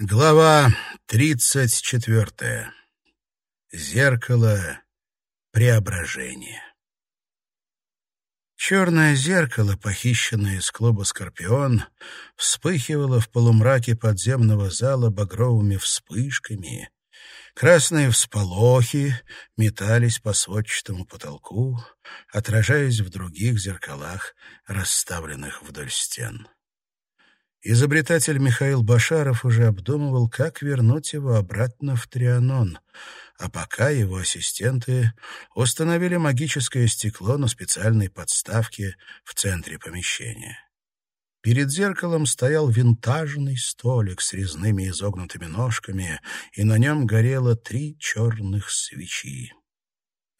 Глава тридцать четвертая. Зеркало преображения. Черное зеркало, похищенное из клуба «Скорпион», вспыхивало в полумраке подземного зала багровыми вспышками. Красные всполохи метались по сводчатому потолку, отражаясь в других зеркалах, расставленных вдоль стен. Изобретатель Михаил Башаров уже обдумывал, как вернуть его обратно в Трианон, а пока его ассистенты установили магическое стекло на специальной подставке в центре помещения. Перед зеркалом стоял винтажный столик с резными изогнутыми ножками, и на нем горело три черных свечи.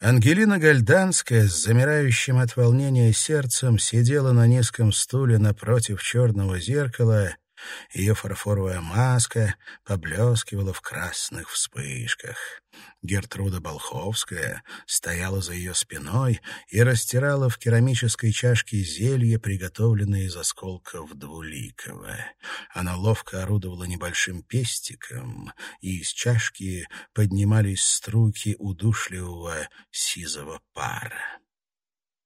Ангелина Гальданская с замирающим от волнения сердцем сидела на низком стуле напротив черного зеркала ее фарфоровая маска поблескивала в красных вспышках. Гертруда Болховская стояла за ее спиной и растирала в керамической чашке зелье, приготовленное из осколков двуликого. Она ловко орудовала небольшим пестиком, и из чашки поднимались струйки удушливого сизого пара.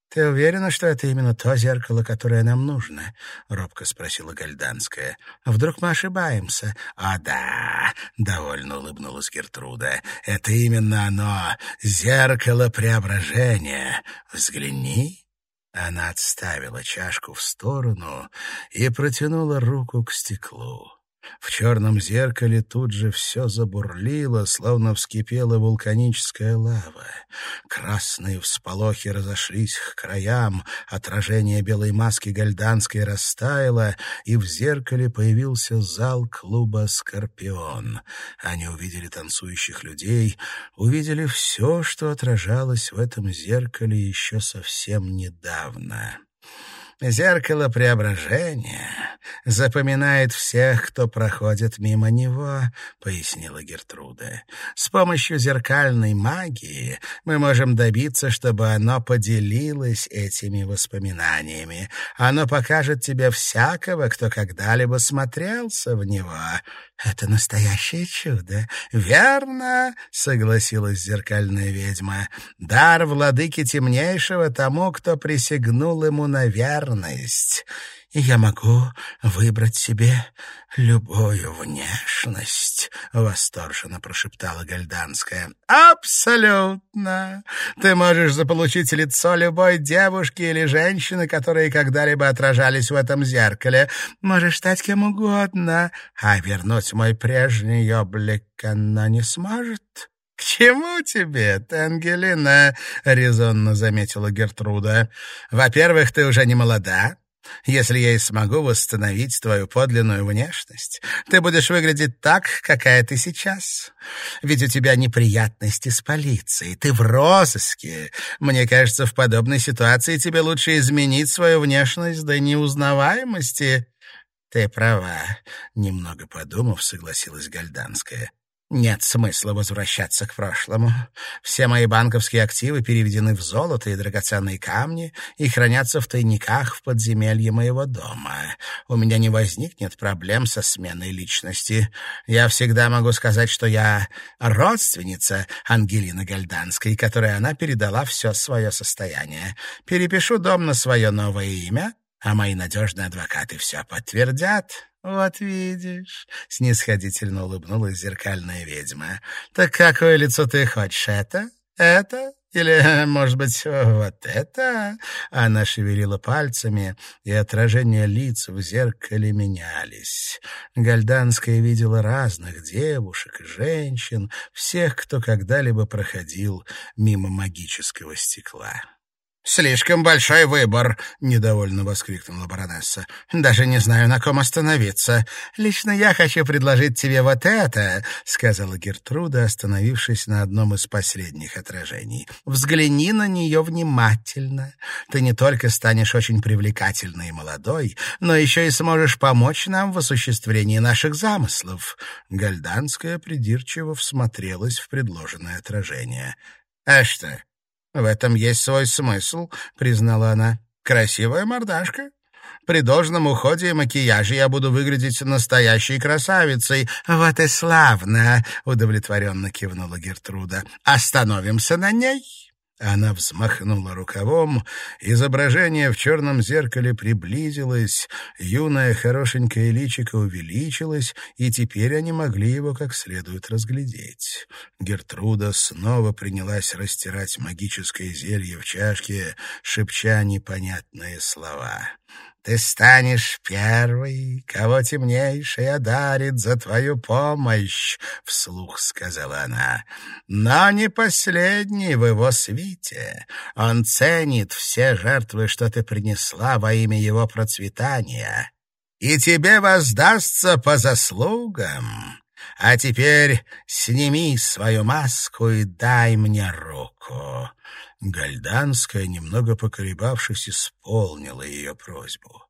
«Ты уверена, что это именно то зеркало, которое нам нужно?» — робко спросила Гальданская. «Вдруг мы ошибаемся?» «О, да!» — довольно улыбнулась Гертруда. «Это именно оно, зеркало преображения. Взгляни!» Она отставила чашку в сторону и протянула руку к стеклу. В черном зеркале тут же все забурлило, словно вскипела вулканическая лава. Красные всполохи разошлись к краям, отражение белой маски гальданской растаяло, и в зеркале появился зал клуба «Скорпион». Они увидели танцующих людей, увидели все, что отражалось в этом зеркале еще совсем недавно. Зеркало преображения запоминает всех, кто проходит мимо него, — пояснила Гертруда. С помощью зеркальной магии мы можем добиться, чтобы оно поделилось этими воспоминаниями. Оно покажет тебе всякого, кто когда-либо смотрелся в него. «Это настоящее чудо!» «Верно!» — согласилась зеркальная ведьма. «Дар владыки темнейшего тому, кто присягнул ему на верность. Я могу выбрать себе любую внешность», — восторженно прошептала Гальданская. «Абсолютно! Ты можешь заполучить лицо любой девушки или женщины, которые когда-либо отражались в этом зеркале. Можешь стать кем угодно, а вернуть мой прежний облик она не сможет». «К чему тебе это, Ангелина?» — резонно заметила Гертруда. «Во-первых, ты уже не молода, если я и смогу восстановить твою подлинную внешность, ты будешь выглядеть так, какая ты сейчас. Ведь у тебя неприятности с полицией, ты в розыске. Мне кажется, в подобной ситуации тебе лучше изменить свою внешность до неузнаваемости». «Ты права», — немного подумав, согласилась Гальданская. Нет смысла возвращаться к прошлому. Все мои банковские активы переведены в золото и драгоценные камни и хранятся в тайниках в подземелье моего дома. У меня не возникнет проблем со сменой личности. Я всегда могу сказать, что я родственница Ангелины Гальданской, которой она передала все свое состояние. Перепишу дом на свое новое имя, а мои надежные адвокаты все подтвердят. «Вот видишь», — снисходительно улыбнулась зеркальная ведьма. «Так какое лицо ты хочешь, это? Это? Или, может быть, вот это?» Она шевелила пальцами, и отражения лиц в зеркале менялись. Гальданская видела разных девушек и женщин, всех, кто когда-либо проходил мимо магического стекла. «Слишком большой выбор!» — недовольно воскликнула баронесса. «Даже не знаю, на ком остановиться. Лично я хочу предложить тебе вот это», — сказала Гертруда, остановившись на одном из последних отражений. «Взгляни на нее внимательно. Ты не только станешь очень привлекательной и молодой, но еще и сможешь помочь нам в осуществлении наших замыслов». Гальданская придирчиво всмотрелась в предложенное отражение. «А что?» «В этом есть свой смысл», — признала она. «Красивая мордашка. При должном уходе и макияже я буду выглядеть настоящей красавицей. Вот и славно, удовлетворенно кивнула Гертруда. Остановимся на ней. Она взмахнула рукавом, изображение в черном зеркале приблизилось, юное хорошенькое личико увеличилось, и теперь они могли его как следует разглядеть. Гертруда снова принялась растирать магическое зелье в чашке, шепча непонятные слова. Ты станешь первой, кого темнейший одарит за твою помощь, — вслух сказала она. Но не последний в его свите. Он ценит все жертвы, что ты принесла во имя его процветания. И тебе воздастся по заслугам. А теперь сними свою маску и дай мне руку. Гальданская, немного поколебавшись, исполнила ее просьбу.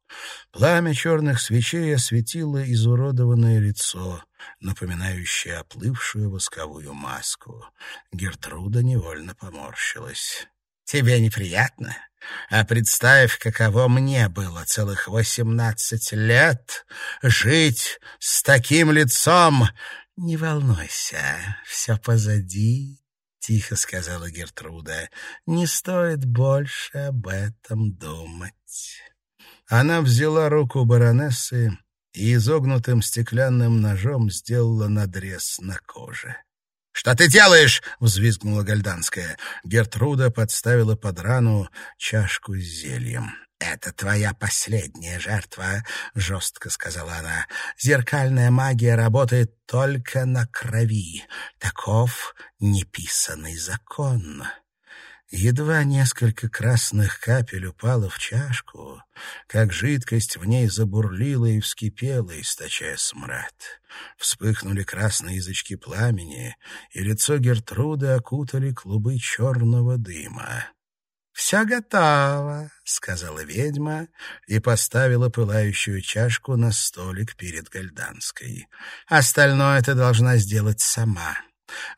Пламя черных свечей осветило изуродованное лицо, напоминающее оплывшую восковую маску. Гертруда невольно поморщилась. «Тебе неприятно? А представь, каково мне было целых восемнадцать лет жить с таким лицом!» «Не волнуйся, все позади», — тихо сказала Гертруда. «Не стоит больше об этом думать». Она взяла руку баронессы и изогнутым стеклянным ножом сделала надрез на коже. «Что ты делаешь?» — взвизгнула Гальданская. Гертруда подставила под рану чашку с зельем. «Это твоя последняя жертва», — жестко сказала она. «Зеркальная магия работает только на крови. Таков неписанный закон». Едва несколько красных капель упало в чашку, как жидкость в ней забурлила и вскипела, источая смрад. Вспыхнули красные язычки пламени, и лицо Гертруды окутали клубы черного дыма. «Все готово», — сказала ведьма и поставила пылающую чашку на столик перед Гальданской. «Остальное ты должна сделать сама».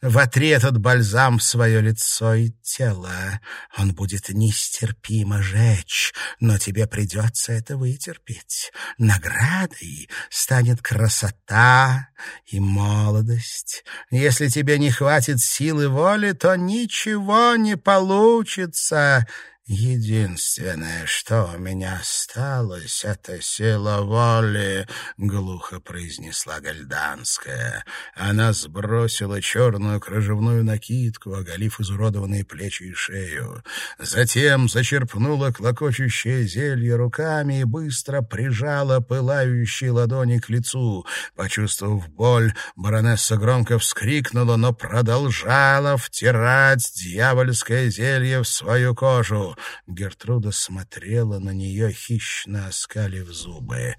Вотри этот бальзам в свое лицо и тело. Он будет нестерпимо жечь, но тебе придется это вытерпеть. Наградой станет красота и молодость. Если тебе не хватит силы воли, то ничего не получится. «Единственное, что у меня осталось, — это сила воли», — глухо произнесла Гальданская. Она сбросила черную кружевную накидку, оголив изуродованные плечи и шею. Затем зачерпнула клокочущее зелье руками и быстро прижала пылающие ладони к лицу. Почувствовав боль, баронесса громко вскрикнула, но продолжала втирать дьявольское зелье в свою кожу. Гертруда смотрела на нее, хищно оскалив зубы.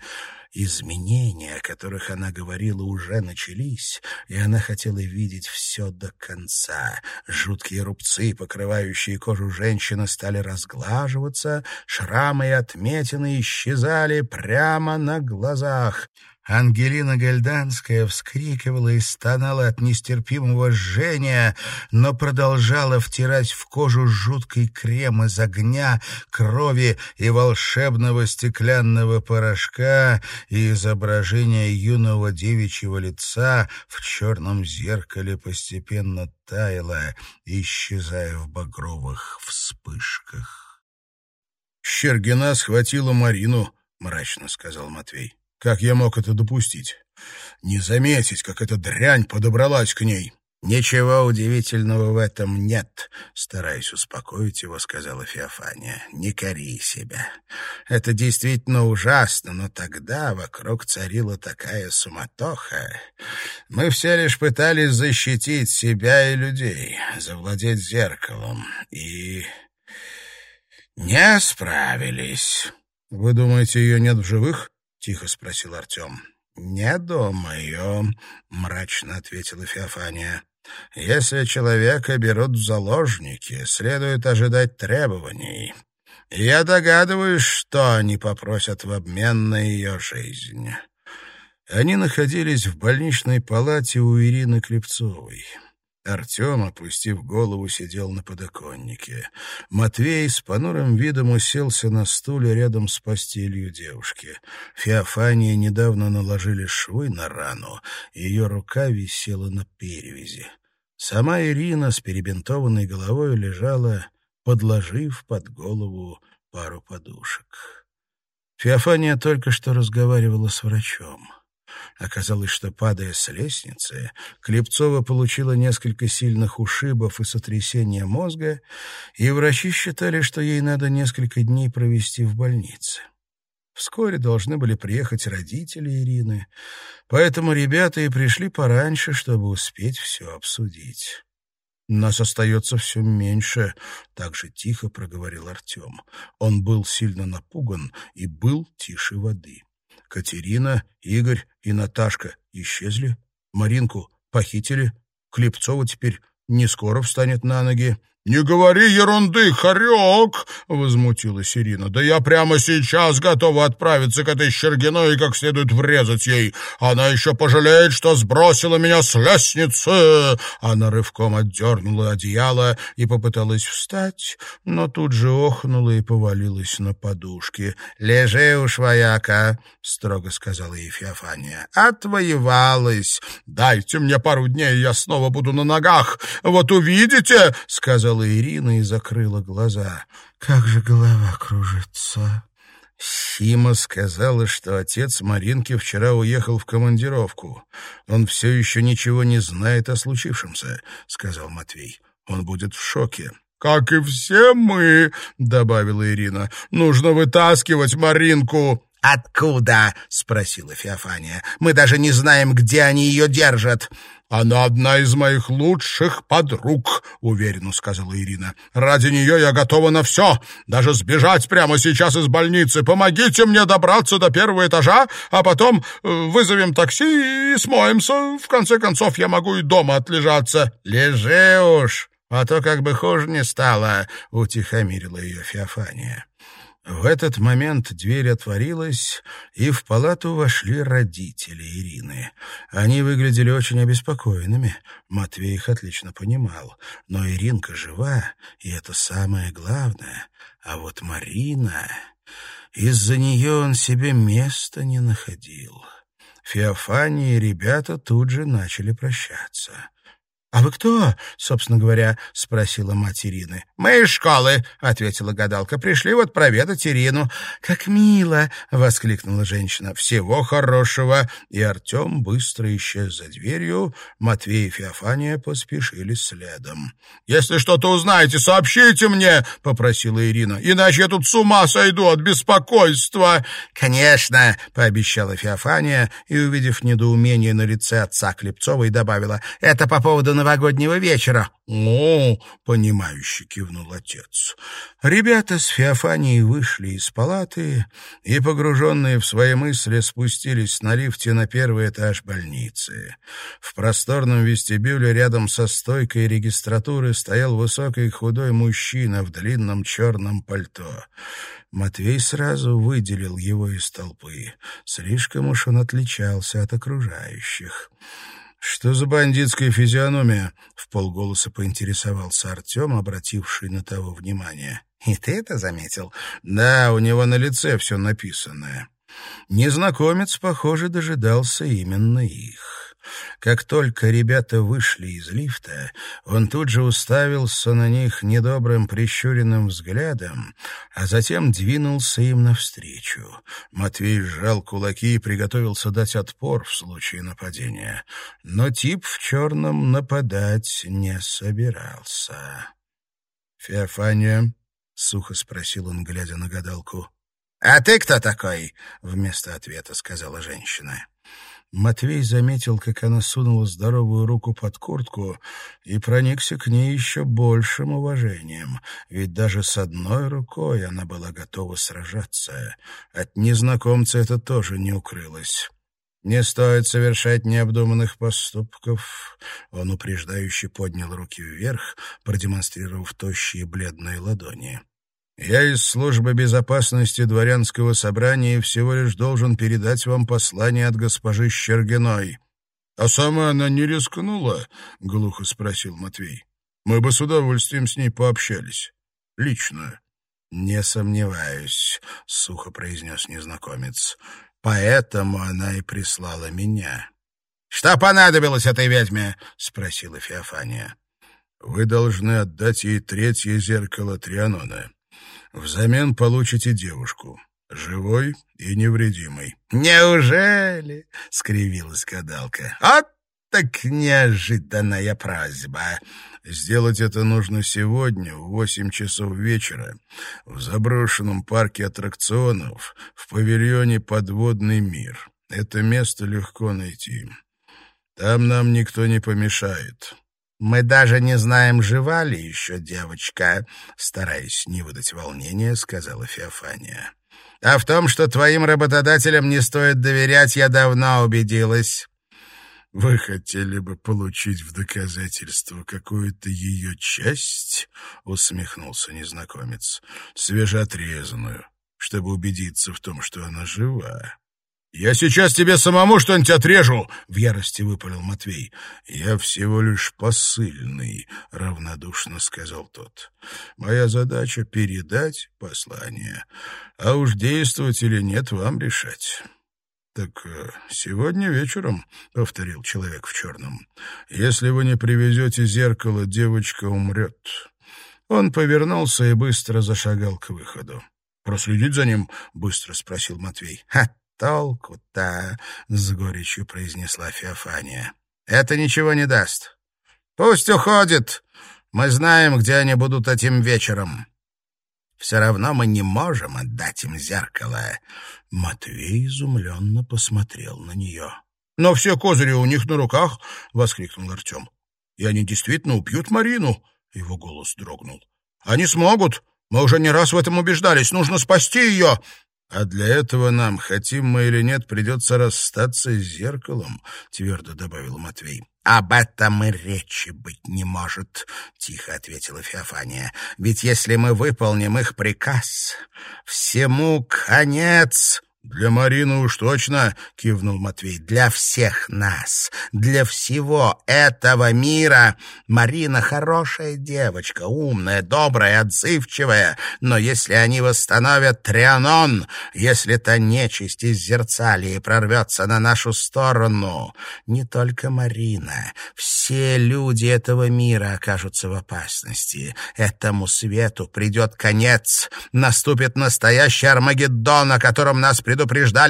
Изменения, о которых она говорила, уже начались, и она хотела видеть все до конца. Жуткие рубцы, покрывающие кожу женщины, стали разглаживаться, шрамы и отметины исчезали прямо на глазах. Ангелина Гальданская вскрикивала и стонала от нестерпимого жжения, но продолжала втирать в кожу жуткий крем из огня, крови и волшебного стеклянного порошка, и изображение юного девичьего лица в черном зеркале постепенно таяло, исчезая в багровых вспышках. «Щергина схватила Марину», — мрачно сказал Матвей. Как я мог это допустить? Не заметить, как эта дрянь подобралась к ней. «Ничего удивительного в этом нет», — стараясь успокоить его, сказала Феофания. «Не кори себя. Это действительно ужасно, но тогда вокруг царила такая суматоха. Мы все лишь пытались защитить себя и людей, завладеть зеркалом, и не справились». «Вы думаете, ее нет в живых?» — тихо спросил Артем. «Не думаю», — мрачно ответила Феофания. «Если человека берут в заложники, следует ожидать требований. Я догадываюсь, что они попросят в обмен на ее жизнь». Они находились в больничной палате у Ирины Клепцовой. Артем, опустив голову, сидел на подоконнике. Матвей с понурым видом уселся на стуле рядом с постелью девушки. Феофания недавно наложили швы на рану, ее рука висела на перевязи. Сама Ирина с перебинтованной головой лежала, подложив под голову пару подушек. Феофания только что разговаривала с врачом. Оказалось, что, падая с лестницы, Клепцова получила несколько сильных ушибов и сотрясения мозга, и врачи считали, что ей надо несколько дней провести в больнице. Вскоре должны были приехать родители Ирины, поэтому ребята и пришли пораньше, чтобы успеть все обсудить. «Нас остается все меньше», — так же тихо проговорил Артем. Он был сильно напуган и был тише воды. Катерина, Игорь и Наташка исчезли. Маринку похитили. Клепцова теперь не скоро встанет на ноги. «Не говори ерунды, хорек!» — возмутилась Ирина. «Да я прямо сейчас готова отправиться к этой Щергиной и как следует врезать ей. Она еще пожалеет, что сбросила меня с лестницы!» Она рывком отдернула одеяло и попыталась встать, но тут же охнула и повалилась на подушки. «Лежи уж, вояка!» — строго сказала ей Феофания. «Отвоевалась! Дайте мне пару дней, я снова буду на ногах! Вот увидите!» — сказал сказала Ирина и закрыла глаза. «Как же голова кружится!» Сима сказала, что отец Маринки вчера уехал в командировку. Он все еще ничего не знает о случившемся, — сказал Матвей. Он будет в шоке. «Как и все мы», — добавила Ирина. «Нужно вытаскивать Маринку». «Откуда?» — спросила Феофания. «Мы даже не знаем, где они ее держат». «Она одна из моих лучших подруг», — уверенно сказала Ирина. «Ради нее я готова на все, даже сбежать прямо сейчас из больницы. Помогите мне добраться до первого этажа, а потом э, вызовем такси и смоемся. В конце концов, я могу и дома отлежаться». «Лежи уж, а то как бы хуже не стало», — утихомирила ее Феофания. В этот момент дверь отворилась, и в палату вошли родители Ирины. Они выглядели очень обеспокоенными. Матвей их отлично понимал. Но Иринка жива, и это самое главное. А вот Марина... Из-за нее он себе места не находил. Феофания и ребята тут же начали прощаться. «А вы кто, собственно говоря?» — спросила мать Ирины. «Мы из школы», — ответила гадалка. «Пришли вот проведать Ирину». «Как мило!» — воскликнула женщина. «Всего хорошего!» И Артем быстро исчез за дверью. Матвей и Феофания поспешили следом. «Если что-то узнаете, сообщите мне!» — попросила Ирина. «Иначе я тут с ума сойду от беспокойства!» «Конечно!» — пообещала Феофания и, увидев недоумение на лице отца Клепцовой, добавила. «Это по поводу новогоднего вечера». «О!» — понимающе кивнул отец. Ребята с Феофанией вышли из палаты и, погруженные в свои мысли, спустились на лифте на первый этаж больницы. В просторном вестибюле рядом со стойкой регистратуры стоял высокий худой мужчина в длинном черном пальто. Матвей сразу выделил его из толпы. Слишком уж он отличался от окружающих. «Что за бандитская физиономия?» — в полголоса поинтересовался Артем, обративший на того внимание. «И ты это заметил?» «Да, у него на лице все написанное». Незнакомец, похоже, дожидался именно их. Как только ребята вышли из лифта, он тут же уставился на них недобрым прищуренным взглядом, а затем двинулся им навстречу. Матвей сжал кулаки и приготовился дать отпор в случае нападения. Но тип в черном нападать не собирался. «Феофания?» — сухо спросил он, глядя на гадалку. «А ты кто такой?» — вместо ответа сказала женщина. Матвей заметил, как она сунула здоровую руку под куртку и проникся к ней еще большим уважением, ведь даже с одной рукой она была готова сражаться. От незнакомца это тоже не укрылось. «Не стоит совершать необдуманных поступков». Он упреждающе поднял руки вверх, продемонстрировав тощие бледные ладони. Я из службы безопасности дворянского собрания всего лишь должен передать вам послание от госпожи Щергиной. А сама она не рискнула? — глухо спросил Матвей. — Мы бы с удовольствием с ней пообщались. Лично. — Не сомневаюсь, — сухо произнес незнакомец. — Поэтому она и прислала меня. — Что понадобилось этой ведьме? — спросила Феофания. — Вы должны отдать ей третье зеркало Трианона. Взамен получите девушку. Живой и невредимый. «Неужели?» — скривилась гадалка. «Вот так неожиданная просьба!» Сделать это нужно сегодня в восемь часов вечера в заброшенном парке аттракционов в павильоне «Подводный мир». Это место легко найти. Там нам никто не помешает. «Мы даже не знаем, жива ли еще девочка», — стараясь не выдать волнения, сказала Феофания. А в том, что твоим работодателям не стоит доверять, я давно убедилась. Вы хотели бы получить в доказательство какую-то ее часть? Усмехнулся незнакомец. Свежеотрезанную, чтобы убедиться в том, что она жива. «Я сейчас тебе самому что-нибудь отрежу!» — в ярости выпалил Матвей. «Я всего лишь посыльный», — равнодушно сказал тот. «Моя задача — передать послание, а уж действовать или нет, вам решать». «Так э, сегодня вечером», — повторил человек в черном, — «если вы не привезете зеркало, девочка умрет». Он повернулся и быстро зашагал к выходу. «Проследить за ним?» — быстро спросил Матвей. «Ха, толку-то?» — с горечью произнесла Феофания. «Это ничего не даст. Пусть уходит. Мы знаем, где они будут этим вечером. Все равно мы не можем отдать им зеркало». Матвей изумленно посмотрел на нее. «Но все козыри у них на руках!» — воскликнул Артем. «И они действительно убьют Марину!» — его голос дрогнул. «Они смогут! Мы уже не раз в этом убеждались. Нужно спасти ее!» А для этого нам, хотим мы или нет, придется расстаться с зеркалом, — твердо добавил Матвей. — Об этом и речи быть не может, — тихо ответила Феофания. — Ведь если мы выполним их приказ, всему конец. «Для Марины уж точно», — кивнул Матвей. «Для всех нас, для всего этого мира. Марина хорошая девочка, умная, добрая, отзывчивая. Но если они восстановят Трианон, если та нечисть из Зерцалии прорвется на нашу сторону, не только Марина, все люди этого мира окажутся в опасности. Этому свету придет конец, наступит настоящий Армагеддон, о котором нас предупреждали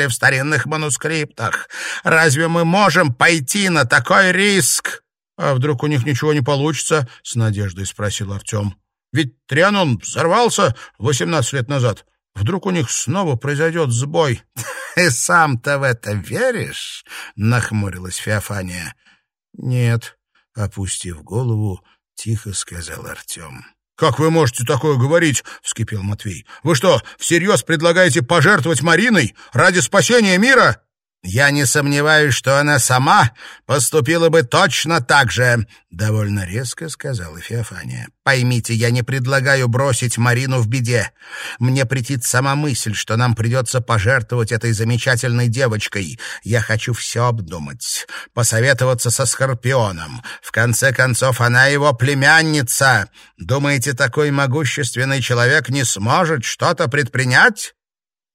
в старинных манускриптах. Разве мы можем пойти на такой риск? — А вдруг у них ничего не получится? — с надеждой спросил Артем. — Ведь Трианон взорвался восемнадцать лет назад. Вдруг у них снова произойдет сбой. — И сам-то в это веришь? — нахмурилась Феофания. — Нет, — опустив голову, тихо сказал Артем. «Как вы можете такое говорить?» — вскипел Матвей. «Вы что, всерьез предлагаете пожертвовать Мариной ради спасения мира?» «Я не сомневаюсь, что она сама поступила бы точно так же», — довольно резко сказала Феофания. «Поймите, я не предлагаю бросить Марину в беде. Мне претит сама мысль, что нам придется пожертвовать этой замечательной девочкой. Я хочу все обдумать, посоветоваться со Скорпионом. В конце концов, она его племянница. Думаете, такой могущественный человек не сможет что-то предпринять?»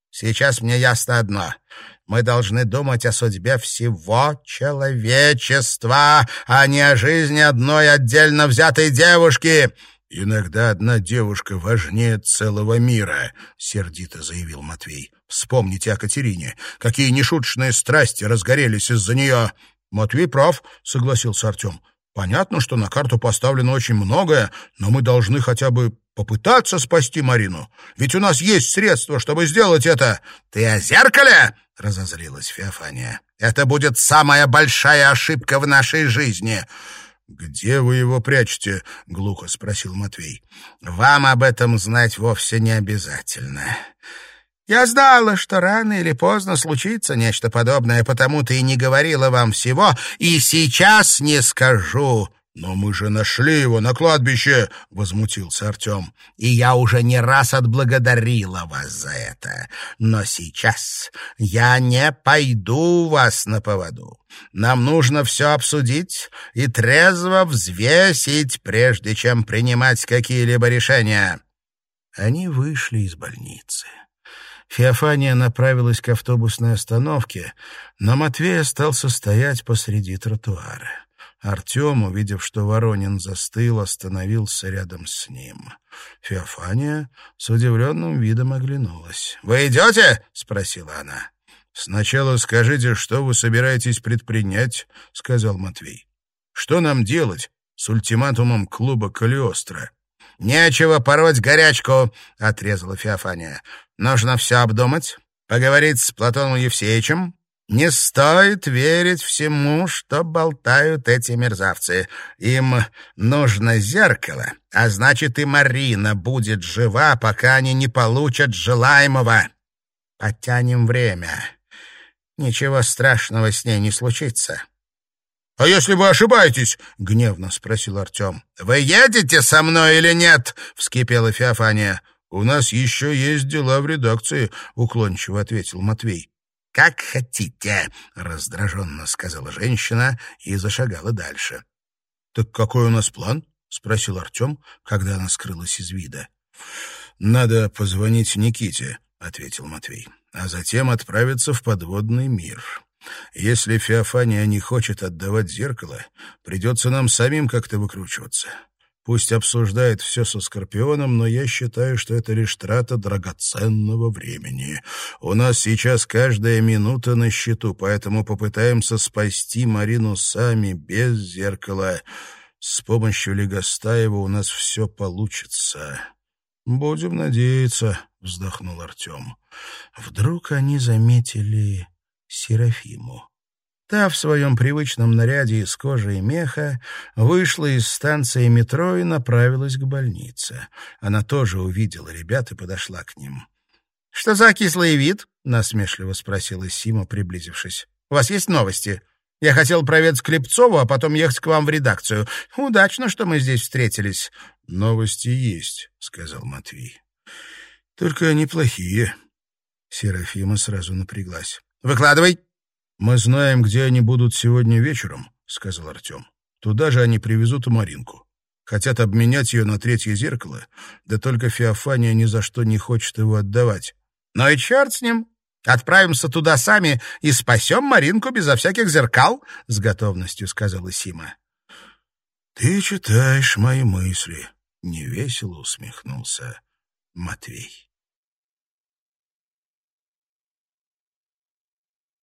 Сейчас мне ясно одно. Мы должны думать о судьбе всего человечества, а не о жизни одной отдельно взятой девушки. «Иногда одна девушка важнее целого мира», — сердито заявил Матвей. «Вспомните о Катерине. Какие нешуточные страсти разгорелись из-за нее». «Матвей прав», — согласился Артем. «Понятно, что на карту поставлено очень многое, но мы должны хотя бы попытаться спасти Марину. Ведь у нас есть средства, чтобы сделать это». «Ты о зеркале?» — разозлилась Феофания. «Это будет самая большая ошибка в нашей жизни». «Где вы его прячете?» — глухо спросил Матвей. «Вам об этом знать вовсе не обязательно. Я знала, что рано или поздно случится нечто подобное, потому-то и не говорила вам всего, и сейчас не скажу». «Но мы же нашли его на кладбище!» — возмутился Артем. «И я уже не раз отблагодарила вас за это. Но сейчас я не пойду вас на поводу. Нам нужно все обсудить и трезво взвесить, прежде чем принимать какие-либо решения». Они вышли из больницы. Феофания направилась к автобусной остановке, но Матвей остался стоять посреди тротуара. Артем, увидев, что Воронин застыл, остановился рядом с ним. Феофания с удивленным видом оглянулась. «Вы идете?» — спросила она. «Сначала скажите, что вы собираетесь предпринять», — сказал Матвей. «Что нам делать с ультиматумом клуба Калиостро?» «Нечего пороть горячку», — отрезала Феофания. «Нужно все обдумать, поговорить с Платоном Евсеевичем, не стоит верить всему, что болтают эти мерзавцы. Им нужно зеркало, а значит и Марина будет жива, пока они не получат желаемого. Потянем время. Ничего страшного с ней не случится. — А если вы ошибаетесь? — гневно спросил Артем. — Вы едете со мной или нет? — вскипела Феофания. — У нас еще есть дела в редакции, — уклончиво ответил Матвей. «Как хотите», — раздраженно сказала женщина и зашагала дальше. «Так какой у нас план?» — спросил Артем, когда она скрылась из вида. «Надо позвонить Никите», — ответил Матвей, «а затем отправиться в подводный мир. Если Феофания не хочет отдавать зеркало, придется нам самим как-то выкручиваться. Пусть обсуждает все со Скорпионом, но я считаю, что это лишь трата драгоценного времени. У нас сейчас каждая минута на счету, поэтому попытаемся спасти Марину сами, без зеркала. С помощью Легостаева у нас все получится. «Будем надеяться», — вздохнул Артем. Вдруг они заметили Серафиму. Та в своем привычном наряде из кожи и меха вышла из станции метро и направилась к больнице. Она тоже увидела ребят и подошла к ним. — Что за кислый вид? — насмешливо спросила Сима, приблизившись. — У вас есть новости? Я хотел проведать Клепцову, а потом ехать к вам в редакцию. Удачно, что мы здесь встретились. — Новости есть, — сказал Матвей. — Только неплохие. Серафима сразу напряглась. — Выкладывай. «Мы знаем, где они будут сегодня вечером», — сказал Артем. «Туда же они привезут и Маринку. Хотят обменять ее на третье зеркало, да только Феофания ни за что не хочет его отдавать». «Ну и черт с ним! Отправимся туда сами и спасем Маринку безо всяких зеркал», — с готовностью сказала Сима. «Ты читаешь мои мысли», — невесело усмехнулся Матвей.